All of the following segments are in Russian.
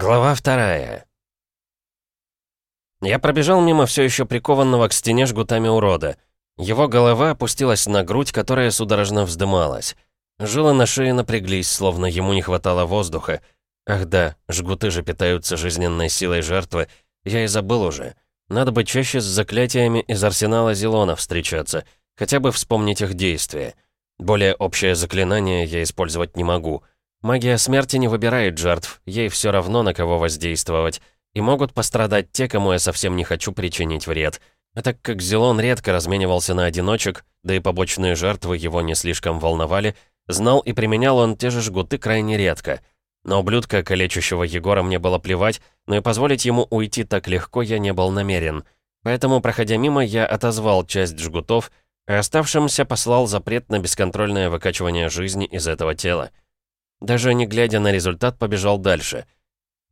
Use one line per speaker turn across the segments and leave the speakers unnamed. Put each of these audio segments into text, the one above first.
Глава вторая. Я пробежал мимо все еще прикованного к стене жгутами урода. Его голова опустилась на грудь, которая судорожно вздымалась. Жилы на шее напряглись, словно ему не хватало воздуха. Ах да, жгуты же питаются жизненной силой жертвы. Я и забыл уже. Надо бы чаще с заклятиями из арсенала Зелона встречаться, хотя бы вспомнить их действия. Более общее заклинание я использовать не могу — Магия смерти не выбирает жертв, ей все равно на кого воздействовать. И могут пострадать те, кому я совсем не хочу причинить вред. А так как Зелон редко разменивался на одиночек, да и побочные жертвы его не слишком волновали, знал и применял он те же жгуты крайне редко. На ублюдка, калечащего Егора, мне было плевать, но и позволить ему уйти так легко я не был намерен. Поэтому, проходя мимо, я отозвал часть жгутов, а оставшимся послал запрет на бесконтрольное выкачивание жизни из этого тела. Даже не глядя на результат, побежал дальше.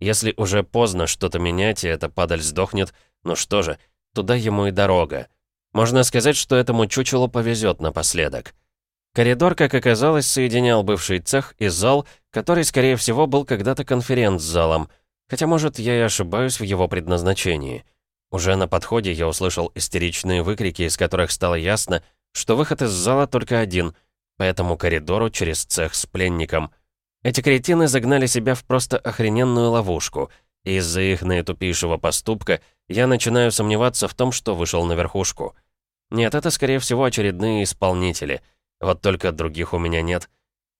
Если уже поздно что-то менять, и эта падаль сдохнет, ну что же, туда ему и дорога. Можно сказать, что этому чучелу повезет напоследок. Коридор, как оказалось, соединял бывший цех и зал, который, скорее всего, был когда-то конференц-залом. Хотя, может, я и ошибаюсь в его предназначении. Уже на подходе я услышал истеричные выкрики, из которых стало ясно, что выход из зала только один, по этому коридору через цех с пленником — эти кретины загнали себя в просто охрененную ловушку, из-за их наитупейшего поступка я начинаю сомневаться в том, что вышел на верхушку. Нет, это, скорее всего, очередные исполнители. Вот только других у меня нет.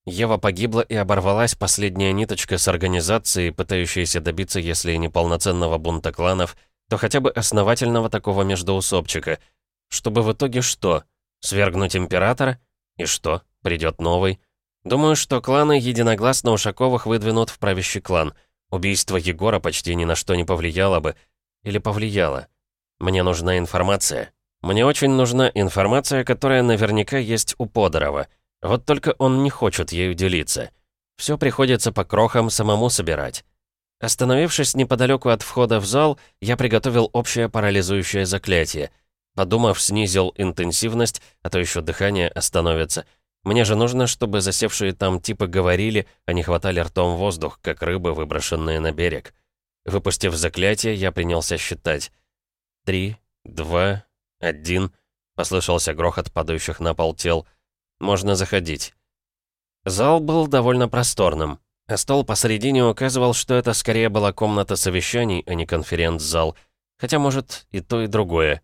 Ева погибла и оборвалась последняя ниточка с организацией, пытающейся добиться, если не полноценного бунта кланов, то хотя бы основательного такого междоусобчика. Чтобы в итоге что? Свергнуть императора? И что? Придет новый? Думаю, что кланы единогласно Ушаковых выдвинут в правящий клан. Убийство Егора почти ни на что не повлияло бы. Или повлияло. Мне нужна информация. Мне очень нужна информация, которая наверняка есть у Подорова. Вот только он не хочет ею делиться. Все приходится по крохам самому собирать. Остановившись неподалеку от входа в зал, я приготовил общее парализующее заклятие. Подумав, снизил интенсивность, а то еще дыхание остановится — мне же нужно, чтобы засевшие там типы говорили, а не хватали ртом воздух, как рыбы, выброшенные на берег. Выпустив заклятие, я принялся считать. «Три, два, один...» — послышался грохот падающих на пол тел. «Можно заходить». Зал был довольно просторным, а стол посередине указывал, что это скорее была комната совещаний, а не конференц-зал. Хотя, может, и то, и другое.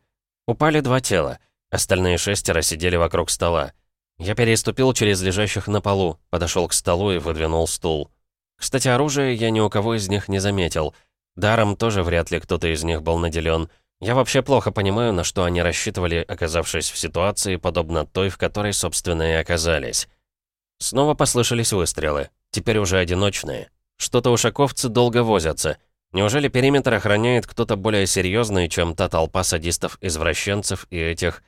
Упали два тела. Остальные шестеро сидели вокруг стола. Я переступил через лежащих на полу, подошел к столу и выдвинул стул. Кстати, оружие я ни у кого из них не заметил. Даром тоже вряд ли кто-то из них был наделен. Я вообще плохо понимаю, на что они рассчитывали, оказавшись в ситуации, подобно той, в которой, собственно, и оказались. Снова послышались выстрелы. Теперь уже одиночные. Что-то ушаковцы долго возятся. Неужели периметр охраняет кто-то более серьезный, чем та толпа садистов-извращенцев и этих...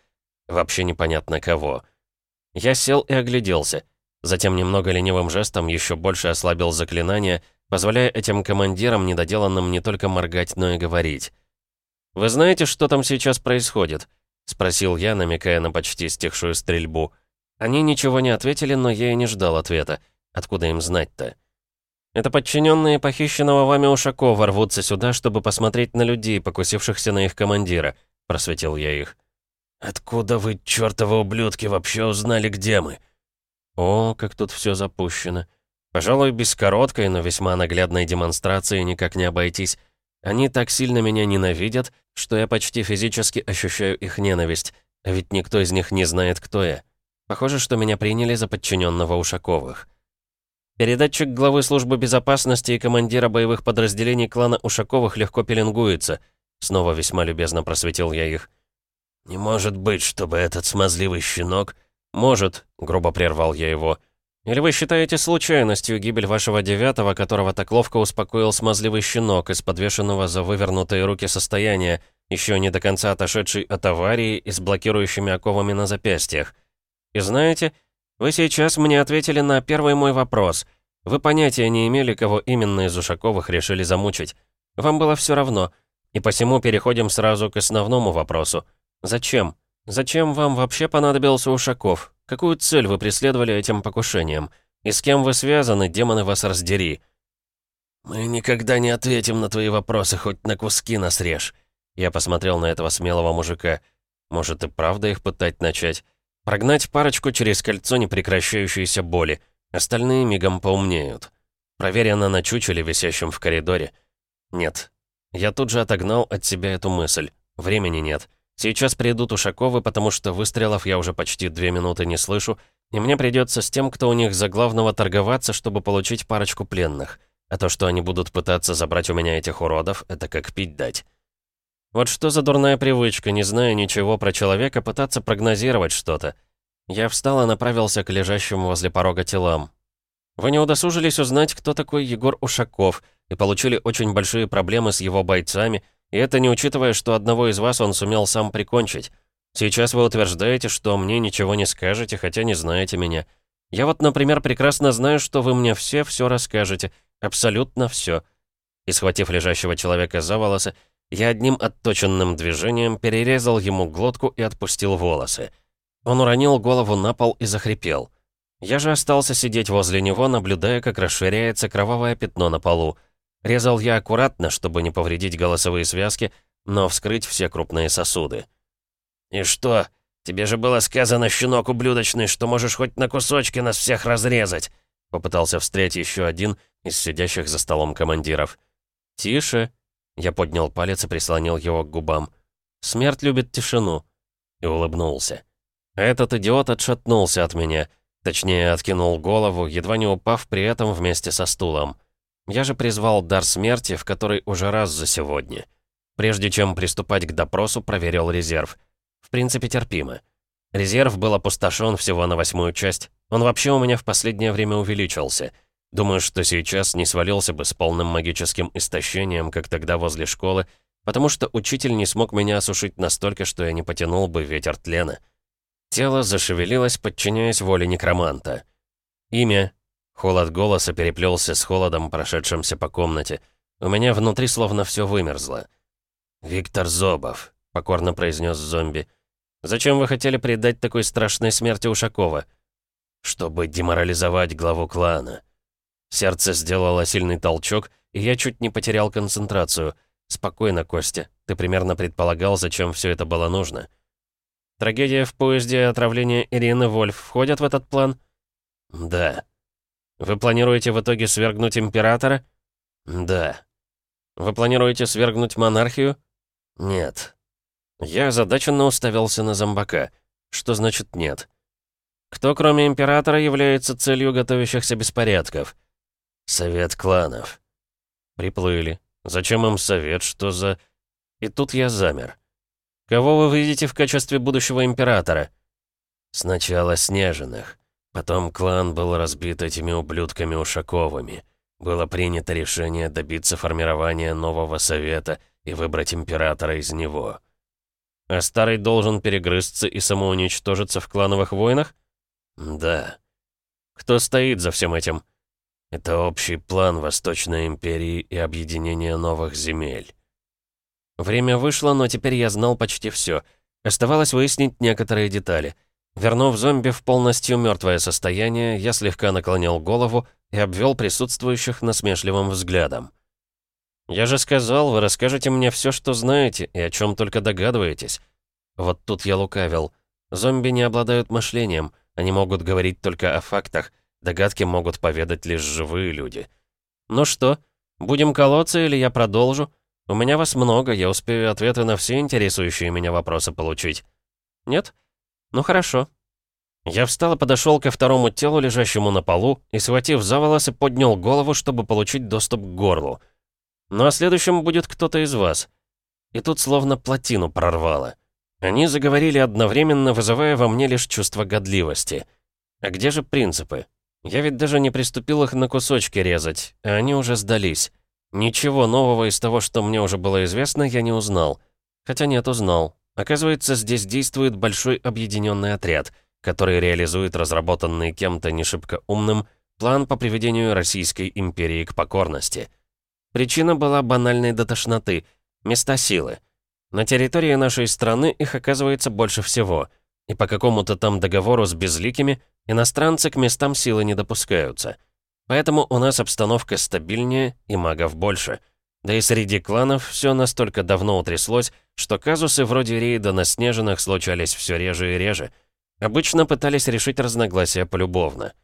Вообще непонятно кого. Я сел и огляделся. Затем немного ленивым жестом еще больше ослабил заклинание, позволяя этим командирам недоделанным не только моргать, но и говорить. «Вы знаете, что там сейчас происходит?» — спросил я, намекая на почти стихшую стрельбу. Они ничего не ответили, но я и не ждал ответа. Откуда им знать-то? «Это подчиненные похищенного вами Ушакова рвутся сюда, чтобы посмотреть на людей, покусившихся на их командира», — просветил я их. «Откуда вы, чертовы ублюдки, вообще узнали, где мы?» О, как тут все запущено. Пожалуй, без короткой, но весьма наглядной демонстрации никак не обойтись. Они так сильно меня ненавидят, что я почти физически ощущаю их ненависть, а ведь никто из них не знает, кто я. Похоже, что меня приняли за подчиненного Ушаковых. Передатчик главы службы безопасности и командира боевых подразделений клана Ушаковых легко пеленгуется. Снова весьма любезно просветил я их. «Не может быть, чтобы этот смазливый щенок...» «Может», — грубо прервал я его. «Или вы считаете случайностью гибель вашего девятого, которого так ловко успокоил смазливый щенок из подвешенного за вывернутые руки состояния, еще не до конца отошедший от аварии и с блокирующими оковами на запястьях? И знаете, вы сейчас мне ответили на первый мой вопрос. Вы понятия не имели, кого именно из Ушаковых решили замучить. Вам было все равно. И посему переходим сразу к основному вопросу. «Зачем? Зачем вам вообще понадобился Ушаков? Какую цель вы преследовали этим покушением? И с кем вы связаны, демоны вас раздери?» «Мы никогда не ответим на твои вопросы, хоть на куски насрежь». Я посмотрел на этого смелого мужика. Может и правда их пытать начать? Прогнать парочку через кольцо непрекращающейся боли. Остальные мигом поумнеют. Проверено на чучеле, висящем в коридоре. Нет. Я тут же отогнал от себя эту мысль. Времени нет. Сейчас придут Ушаковы, потому что выстрелов я уже почти две минуты не слышу, и мне придется с тем, кто у них за главного торговаться, чтобы получить парочку пленных. А то, что они будут пытаться забрать у меня этих уродов, это как пить дать. Вот что за дурная привычка, не зная ничего про человека, пытаться прогнозировать что-то. Я встал и направился к лежащим возле порога телам. Вы не удосужились узнать, кто такой Егор Ушаков, и получили очень большие проблемы с его бойцами, и это не учитывая, что одного из вас он сумел сам прикончить. Сейчас вы утверждаете, что мне ничего не скажете, хотя не знаете меня. Я вот, например, прекрасно знаю, что вы мне все все расскажете, абсолютно все. И схватив лежащего человека за волосы, я одним отточенным движением перерезал ему глотку и отпустил волосы. Он уронил голову на пол и захрипел. Я же остался сидеть возле него, наблюдая, как расширяется кровавое пятно на полу. Резал я аккуратно, чтобы не повредить голосовые связки, но вскрыть все крупные сосуды. «И что? Тебе же было сказано, щенок ублюдочный, что можешь хоть на кусочки нас всех разрезать!» Попытался встретить еще один из сидящих за столом командиров. «Тише!» Я поднял палец и прислонил его к губам. «Смерть любит тишину!» И улыбнулся. Этот идиот отшатнулся от меня — Точнее, откинул голову, едва не упав при этом вместе со стулом. Я же призвал дар смерти, в который уже раз за сегодня. Прежде чем приступать к допросу, проверил резерв. В принципе, терпимо. Резерв был опустошен всего на восьмую часть. Он вообще у меня в последнее время увеличился. Думаю, что сейчас не свалился бы с полным магическим истощением, как тогда возле школы, потому что учитель не смог меня осушить настолько, что я не потянул бы ветер тлена. Тело зашевелилось, подчиняясь воле некроманта. Имя. Холод голоса переплелся с холодом, прошедшимся по комнате. У меня внутри словно все вымерзло. «Виктор Зобов», — покорно произнес зомби. «Зачем вы хотели предать такой страшной смерти Ушакова?» «Чтобы деморализовать главу клана». Сердце сделало сильный толчок, и я чуть не потерял концентрацию. «Спокойно, Костя. Ты примерно предполагал, зачем все это было нужно». Трагедия в поезде и отравление Ирины Вольф входят в этот план? Да. Вы планируете в итоге свергнуть императора? Да. Вы планируете свергнуть монархию? Нет. Я озадаченно уставился на зомбака. Что значит «нет»? Кто, кроме императора, является целью готовящихся беспорядков? Совет кланов. Приплыли. Зачем им совет? Что за... И тут я замер. Кого вы видите в качестве будущего императора?» «Сначала Снежных. Потом клан был разбит этими ублюдками Ушаковыми. Было принято решение добиться формирования нового совета и выбрать императора из него». «А старый должен перегрызться и самоуничтожиться в клановых войнах?» «Да». «Кто стоит за всем этим?» «Это общий план Восточной империи и объединения новых земель». Время вышло, но теперь я знал почти все. Оставалось выяснить некоторые детали. Вернув зомби в полностью мертвое состояние, я слегка наклонил голову и обвел присутствующих насмешливым взглядом. «Я же сказал, вы расскажете мне все, что знаете, и о чем только догадываетесь». Вот тут я лукавил. Зомби не обладают мышлением, они могут говорить только о фактах, догадки могут поведать лишь живые люди. «Ну что, будем колоться или я продолжу?» У меня вас много, я успею ответы на все интересующие меня вопросы получить. Нет? Ну хорошо. Я встал и подошел ко второму телу, лежащему на полу, и, схватив за волосы, поднял голову, чтобы получить доступ к горлу. Ну а следующим будет кто-то из вас. И тут словно плотину прорвало. Они заговорили одновременно, вызывая во мне лишь чувство годливости. А где же принципы? Я ведь даже не приступил их на кусочки резать, а они уже сдались. Ничего нового из того, что мне уже было известно, я не узнал. Хотя нет, узнал. Оказывается, здесь действует большой объединенный отряд, который реализует разработанный кем-то не шибко умным план по приведению Российской империи к покорности. Причина была банальной до тошноты — места силы. На территории нашей страны их оказывается больше всего, и по какому-то там договору с безликими иностранцы к местам силы не допускаются — Поэтому у нас обстановка стабильнее и магов больше. Да и среди кланов все настолько давно утряслось, что казусы вроде рейда на Снежинах случались все реже и реже. Обычно пытались решить разногласия полюбовно.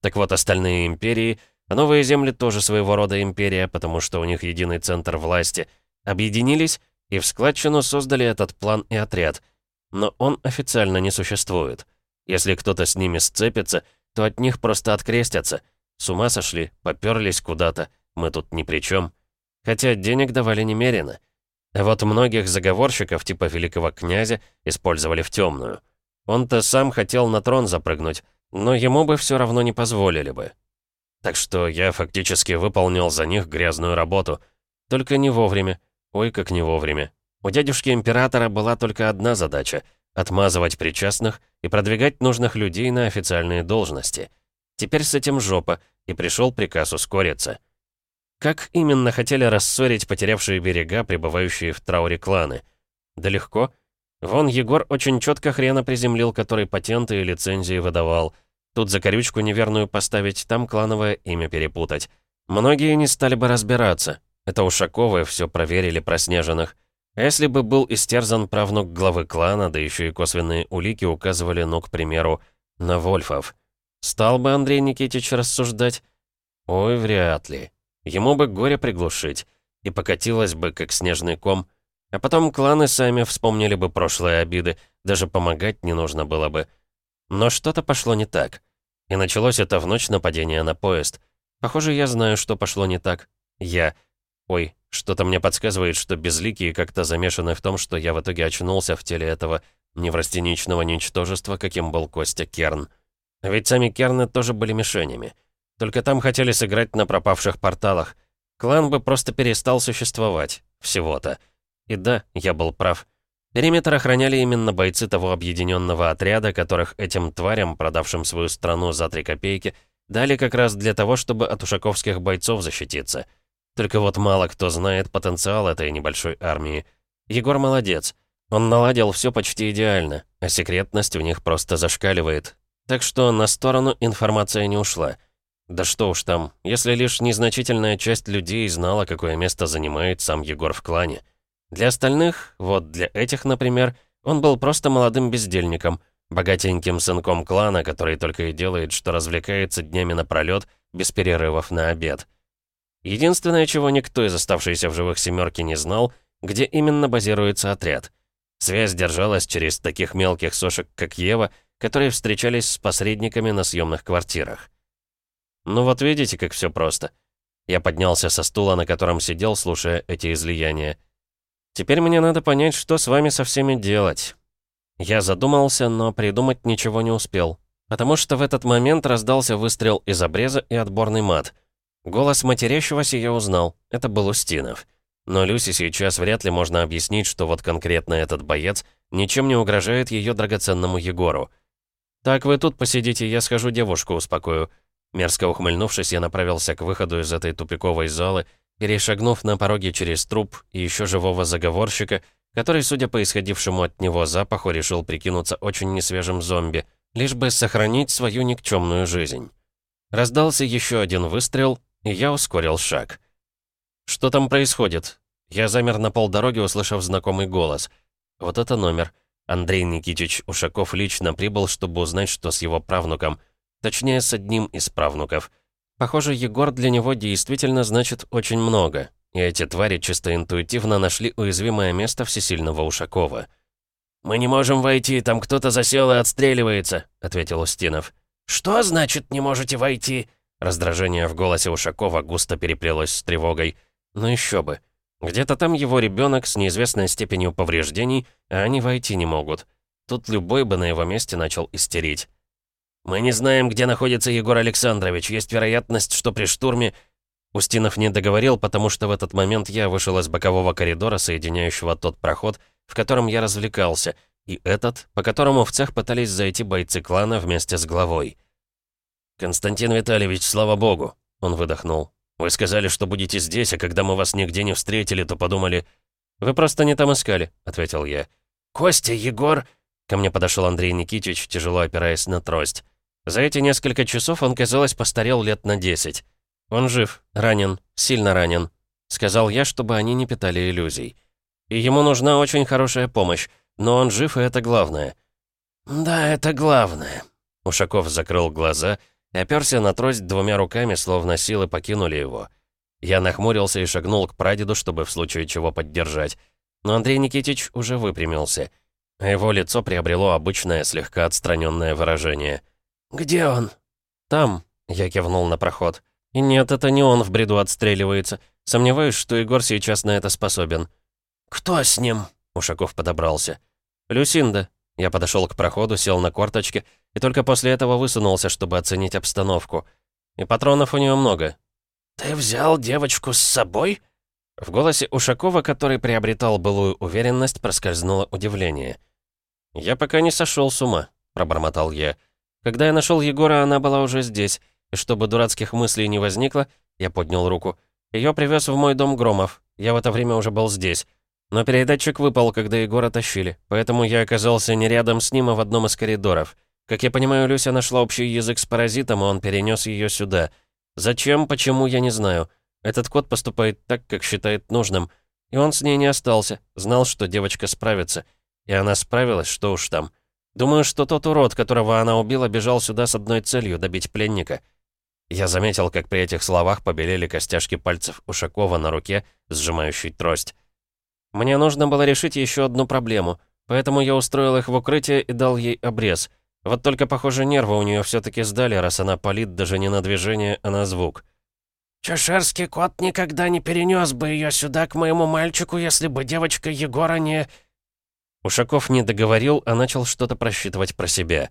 Так вот, остальные империи, а новые земли тоже своего рода империя, потому что у них единый центр власти, объединились и в складчину создали этот план и отряд. Но он официально не существует. Если кто-то с ними сцепится, то от них просто открестятся. С ума сошли, попёрлись куда-то, мы тут ни при чем. Хотя денег давали немерено. А вот многих заговорщиков типа великого князя использовали в темную. Он-то сам хотел на трон запрыгнуть, но ему бы все равно не позволили бы. Так что я фактически выполнил за них грязную работу. Только не вовремя. Ой, как не вовремя. У дядюшки императора была только одна задача — отмазывать причастных и продвигать нужных людей на официальные должности. Теперь с этим жопа, и пришел приказ ускориться. Как именно хотели рассорить потерявшие берега, пребывающие в трауре кланы? Да легко. Вон Егор очень четко хрена приземлил, который патенты и лицензии выдавал. Тут за корючку неверную поставить, там клановое имя перепутать. Многие не стали бы разбираться. Это Ушаковы все проверили про Снежинах. А если бы был истерзан правнук главы клана, да еще и косвенные улики указывали, ну, к примеру, на Вольфов. Стал бы Андрей Никитич рассуждать? Ой, вряд ли. Ему бы горе приглушить. И покатилось бы, как снежный ком. А потом кланы сами вспомнили бы прошлые обиды. Даже помогать не нужно было бы. Но что-то пошло не так. И началось это в ночь нападения на поезд. Похоже, я знаю, что пошло не так. Я... Ой, что-то мне подсказывает, что безликие как-то замешаны в том, что я в итоге очнулся в теле этого неврастеничного ничтожества, каким был Костя Керн. Ведь сами Керны тоже были мишенями. Только там хотели сыграть на пропавших порталах. Клан бы просто перестал существовать. Всего-то. И да, я был прав. Периметр охраняли именно бойцы того объединенного отряда, которых этим тварям, продавшим свою страну за три копейки, дали как раз для того, чтобы от ушаковских бойцов защититься. Только вот мало кто знает потенциал этой небольшой армии. Егор молодец. Он наладил все почти идеально, а секретность у них просто зашкаливает. Так что на сторону информация не ушла. Да что уж там, если лишь незначительная часть людей знала, какое место занимает сам Егор в клане. Для остальных, вот для этих, например, он был просто молодым бездельником, богатеньким сынком клана, который только и делает, что развлекается днями напролёт, без перерывов на обед. Единственное, чего никто из оставшейся в живых семерки не знал, где именно базируется отряд. Связь держалась через таких мелких сошек, как Ева, которые встречались с посредниками на съемных квартирах. Ну вот видите, как все просто. Я поднялся со стула, на котором сидел, слушая эти излияния. Теперь мне надо понять, что с вами со всеми делать. Я задумался, но придумать ничего не успел. Потому что в этот момент раздался выстрел из обреза и отборный мат. Голос матерящегося я узнал. Это был Устинов. Но Люси сейчас вряд ли можно объяснить, что вот конкретно этот боец ничем не угрожает ее драгоценному Егору. «Так, вы тут посидите, я схожу девушку успокою». Мерзко ухмыльнувшись, я направился к выходу из этой тупиковой залы перешагнув на пороге через труп и еще живого заговорщика, который, судя по исходившему от него запаху, решил прикинуться очень несвежим зомби, лишь бы сохранить свою никчемную жизнь. Раздался еще один выстрел, и я ускорил шаг. «Что там происходит?» Я замер на полдороги, услышав знакомый голос. «Вот это номер». Андрей Никитич Ушаков лично прибыл, чтобы узнать, что с его правнуком. Точнее, с одним из правнуков — Похоже, Егор для него действительно значит очень много, и эти твари чисто интуитивно нашли уязвимое место всесильного Ушакова. «Мы не можем войти, там кто-то засел и отстреливается», — ответил Устинов. «Что значит «не можете войти»?» Раздражение в голосе Ушакова густо переплелось с тревогой. «Ну еще бы. Где-то там его ребенок с неизвестной степенью повреждений, а они войти не могут. Тут любой бы на его месте начал истерить. «Мы не знаем, где находится Егор Александрович. Есть вероятность, что при штурме...» Устинов не договорил, потому что в этот момент я вышел из бокового коридора, соединяющего тот проход, в котором я развлекался, и этот, по которому в цех пытались зайти бойцы клана вместе с главой. «Константин Витальевич, слава богу!» — он выдохнул. «Вы сказали, что будете здесь, а когда мы вас нигде не встретили, то подумали...» «Вы просто не там искали», — ответил я. «Костя, Егор...» Ко мне подошел Андрей Никитич, тяжело опираясь на трость. За эти несколько часов он, казалось, постарел лет на 10. Он жив, ранен, сильно ранен, сказал я, чтобы они не питали иллюзий. И ему нужна очень хорошая помощь, но он жив, и это главное. «Да, это главное». Ушаков закрыл глаза и оперся на трость двумя руками, словно силы покинули его. Я нахмурился и шагнул к прадеду, чтобы в случае чего поддержать. Но Андрей Никитич уже выпрямился. Его лицо приобрело обычное, слегка отстраненное выражение. «Где он?» «Там», — я кивнул на проход. «И нет, это не он в бреду отстреливается. Сомневаюсь, что Егор сейчас на это способен».
«Кто с ним?»
— Ушаков подобрался. «Люсинда». Я подошел к проходу, сел на корточки и только после этого высунулся, чтобы оценить обстановку. И патронов у нее много.
«Ты взял девочку с собой?»
В голосе Ушакова, который приобретал былую уверенность, проскользнуло удивление. «Я пока не сошел с ума», — пробормотал я. «Когда я нашел Егора, она была уже здесь, и чтобы дурацких мыслей не возникло, я поднял руку. Ее привез в мой дом Громов. Я в это время уже был здесь. Но передатчик выпал, когда Егора тащили, поэтому я оказался не рядом с ним, а в одном из коридоров. Как я понимаю, Люся нашла общий язык с паразитом, и он перенес ее сюда. Зачем, почему, я не знаю. Этот кот поступает так, как считает нужным. И он с ней не остался, знал, что девочка справится. И она справилась, что уж там. Думаю, что тот урод, которого она убила, бежал сюда с одной целью — добить пленника. Я заметил, как при этих словах побелели костяшки пальцев Ушакова на руке, сжимающей трость. Мне нужно было решить еще одну проблему, поэтому я устроил их в укрытие и дал ей обрез. Вот только, похоже, нервы у нее все-таки сдали, раз она палит даже не на движение, а на звук.
«Чешерский кот никогда не перенес бы ее сюда к моему мальчику, если бы девочка Егора не...»
Ушаков не договорил, а начал что-то просчитывать про себя.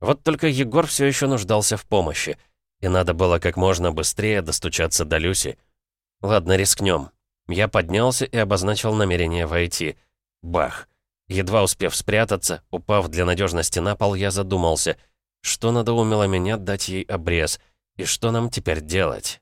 Вот только Егор все еще нуждался в помощи, и надо было как можно быстрее достучаться до Люси. Ладно, рискнем. Я поднялся и обозначил намерение войти. Бах. Едва успев спрятаться, упав для надежности на пол, я задумался, что надоумило меня дать ей обрез, и что нам теперь делать.